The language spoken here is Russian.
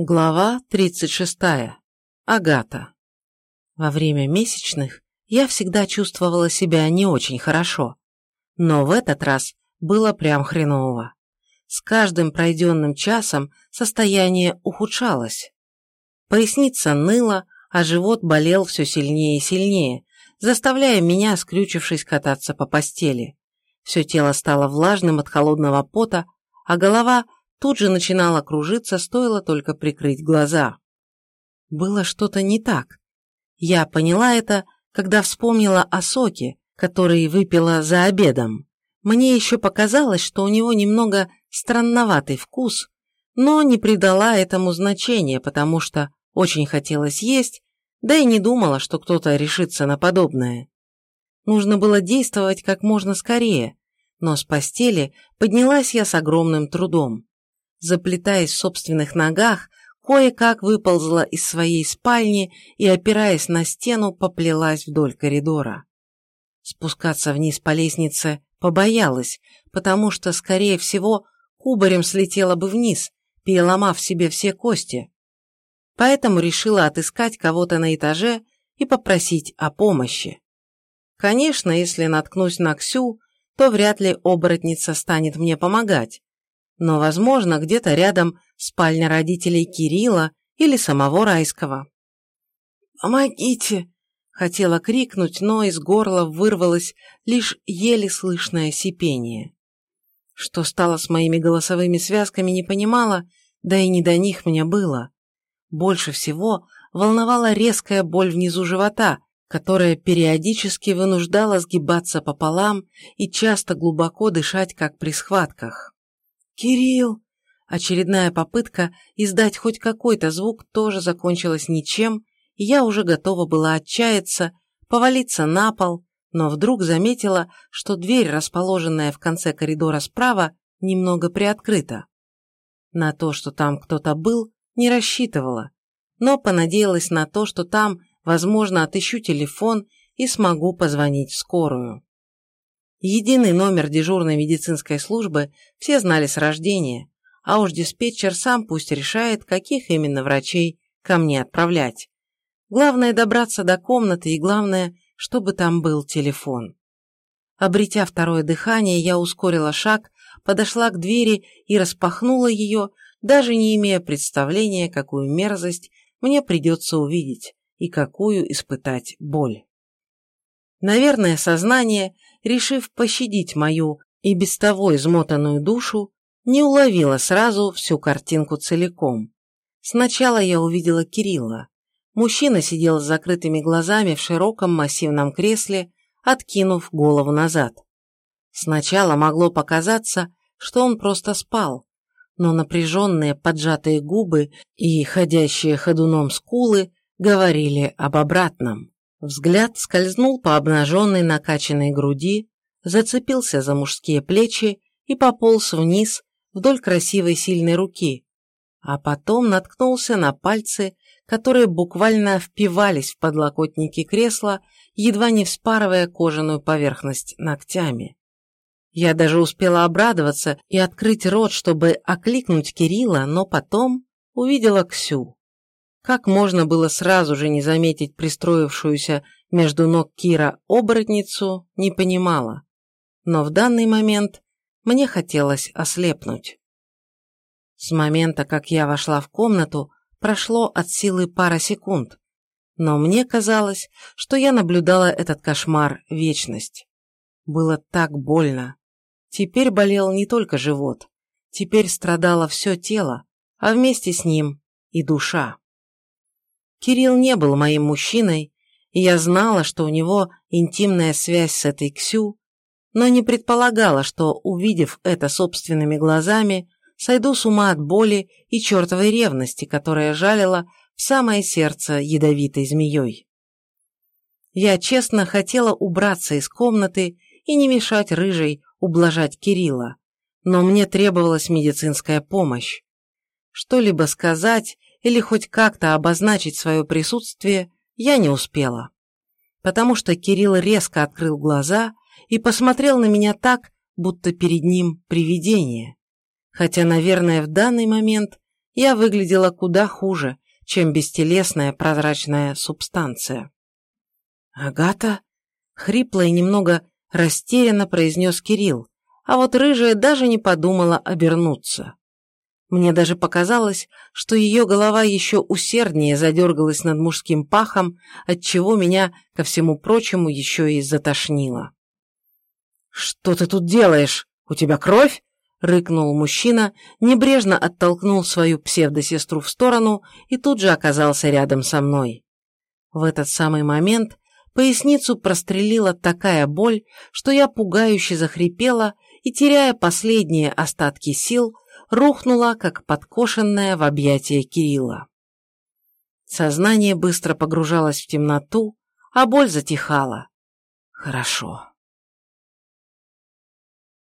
Глава 36. Агата. Во время месячных я всегда чувствовала себя не очень хорошо. Но в этот раз было прям хреново. С каждым пройденным часом состояние ухудшалось. Поясница ныла, а живот болел все сильнее и сильнее, заставляя меня, скрючившись, кататься по постели. Все тело стало влажным от холодного пота, а голова – тут же начинала кружиться, стоило только прикрыть глаза. Было что-то не так. Я поняла это, когда вспомнила о соке, который выпила за обедом. Мне еще показалось, что у него немного странноватый вкус, но не придала этому значения, потому что очень хотелось есть, да и не думала, что кто-то решится на подобное. Нужно было действовать как можно скорее, но с постели поднялась я с огромным трудом заплетаясь в собственных ногах, кое-как выползла из своей спальни и, опираясь на стену, поплелась вдоль коридора. Спускаться вниз по лестнице побоялась, потому что, скорее всего, кубарем слетела бы вниз, переломав себе все кости. Поэтому решила отыскать кого-то на этаже и попросить о помощи. Конечно, если наткнусь на Ксю, то вряд ли оборотница станет мне помогать, но, возможно, где-то рядом спальня родителей Кирилла или самого Райского. «Помогите!» – хотела крикнуть, но из горла вырвалось лишь еле слышное сипение. Что стало с моими голосовыми связками, не понимала, да и не до них мне было. Больше всего волновала резкая боль внизу живота, которая периодически вынуждала сгибаться пополам и часто глубоко дышать, как при схватках. «Кирилл!» Очередная попытка издать хоть какой-то звук тоже закончилась ничем, и я уже готова была отчаяться, повалиться на пол, но вдруг заметила, что дверь, расположенная в конце коридора справа, немного приоткрыта. На то, что там кто-то был, не рассчитывала, но понадеялась на то, что там, возможно, отыщу телефон и смогу позвонить в скорую. Единый номер дежурной медицинской службы все знали с рождения, а уж диспетчер сам пусть решает, каких именно врачей ко мне отправлять. Главное добраться до комнаты и главное, чтобы там был телефон. Обретя второе дыхание, я ускорила шаг, подошла к двери и распахнула ее, даже не имея представления, какую мерзость мне придется увидеть и какую испытать боль. Наверное, сознание решив пощадить мою и без того измотанную душу, не уловила сразу всю картинку целиком. Сначала я увидела Кирилла. Мужчина сидел с закрытыми глазами в широком массивном кресле, откинув голову назад. Сначала могло показаться, что он просто спал, но напряженные поджатые губы и ходящие ходуном скулы говорили об обратном. Взгляд скользнул по обнаженной накачанной груди, зацепился за мужские плечи и пополз вниз вдоль красивой сильной руки, а потом наткнулся на пальцы, которые буквально впивались в подлокотники кресла, едва не вспарывая кожаную поверхность ногтями. Я даже успела обрадоваться и открыть рот, чтобы окликнуть Кирилла, но потом увидела Ксю. Как можно было сразу же не заметить пристроившуюся между ног Кира оборотницу, не понимала. Но в данный момент мне хотелось ослепнуть. С момента, как я вошла в комнату, прошло от силы пара секунд, но мне казалось, что я наблюдала этот кошмар вечность. Было так больно. Теперь болел не только живот, теперь страдало все тело, а вместе с ним и душа. Кирилл не был моим мужчиной, и я знала, что у него интимная связь с этой Ксю, но не предполагала, что, увидев это собственными глазами, сойду с ума от боли и чертовой ревности, которая жалила в самое сердце ядовитой змеей. Я честно хотела убраться из комнаты и не мешать рыжей ублажать Кирилла, но мне требовалась медицинская помощь. Что-либо сказать или хоть как-то обозначить свое присутствие я не успела. Потому что Кирилл резко открыл глаза и посмотрел на меня так, будто перед ним привидение. Хотя, наверное, в данный момент я выглядела куда хуже, чем бестелесная прозрачная субстанция. «Агата?» — хрипло и немного растерянно произнес Кирилл, а вот рыжая даже не подумала обернуться. Мне даже показалось, что ее голова еще усерднее задергалась над мужским пахом, отчего меня, ко всему прочему, еще и затошнило. «Что ты тут делаешь? У тебя кровь?» — рыкнул мужчина, небрежно оттолкнул свою псевдосестру в сторону и тут же оказался рядом со мной. В этот самый момент поясницу прострелила такая боль, что я пугающе захрипела и, теряя последние остатки сил, рухнула, как подкошенная в объятия Кирилла. Сознание быстро погружалось в темноту, а боль затихала. Хорошо.